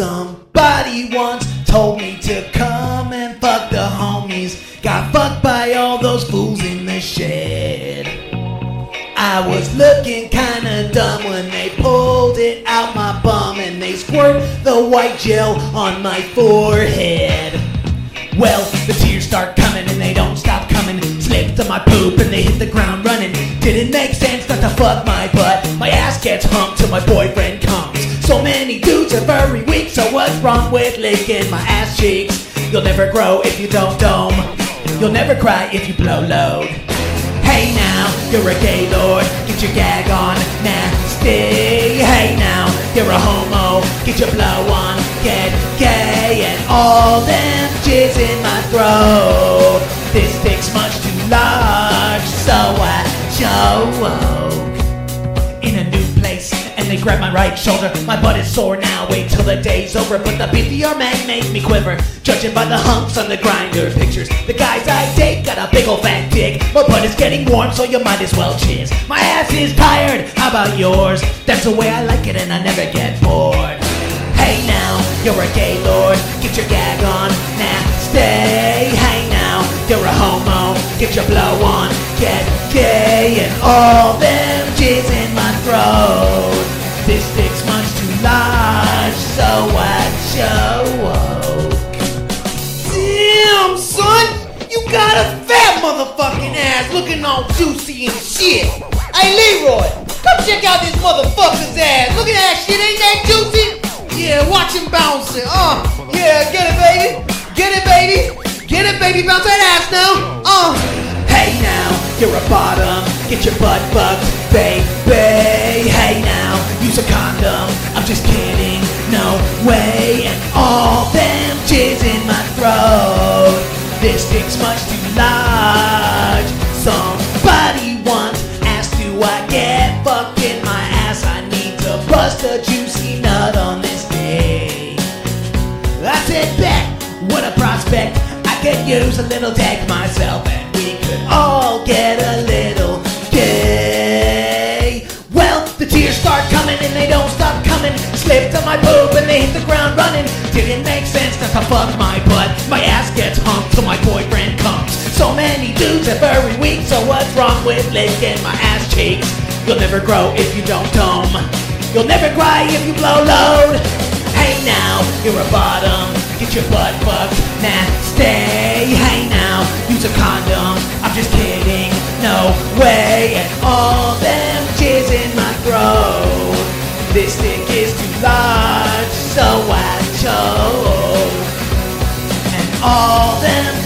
Somebody once told me to come and fuck the homies. Got fucked by all those fools in the shed. I was looking kinda dumb when they pulled it out my bum and they squirt the white gel on my forehead. Well, the tears start coming and they don't stop coming. Slip to my poop and they hit the ground running. Didn't make sense not to fuck my butt. My ass gets humped till my boyfriend comes. So many dudes are very weak, so what's wrong with licking my ass cheeks? You'll never grow if you don't dome. You'll never cry if you blow load. Hey now, you're a gay lord, get your gag on, nasty. Hey now, you're a homo, get your blow on, get gay, and all them jizz in my throat. This dick's much too large, so I show new they grab my right shoulder. My butt is sore now. Wait till the day's over. But the beefier man made me quiver. Judging by the humps on the Grindr pictures. The guys I date got a big old fat dick. My butt is getting warm, so you might as well cheers. My ass is tired. How about yours? That's the way I like it, and I never get bored. Hey now, you're a gay lord. Get your gag on. Now stay. Hey now, you're a homo. Get your blow on. Get gay and all them jizz looking all juicy and shit. Hey, Leroy, come check out this motherfucker's ass. Look at that shit, ain't that juicy? Yeah, watch him bouncing. Uh, yeah, get it, baby. Get it, baby. Get it, baby. Bounce that ass now. Uh. Hey now, you're a bottom. Get your butt fucked, baby. Hey now, use a condom. I'm just kidding. No way. And all them jizz in my throat. This dick's much juicy on this day. I said, bet, what a prospect. I could use a little deck myself, and we could all get a little gay. Well, the tears start coming and they don't stop coming. Slipped on my poop and they hit the ground running. Didn't make sense not to fuck my butt. My ass gets humped till my boyfriend comes. So many dudes are very weak, so what's wrong with licking my ass cheeks? You'll never grow if you don't dome. You'll never cry if you blow load. Hey now, you're a bottom. Get your butt fucked. Nah, stay. Hey now, use a condom. I'm just kidding. No way. And all them jizz in my throat. This dick is too large, so I chose. And all them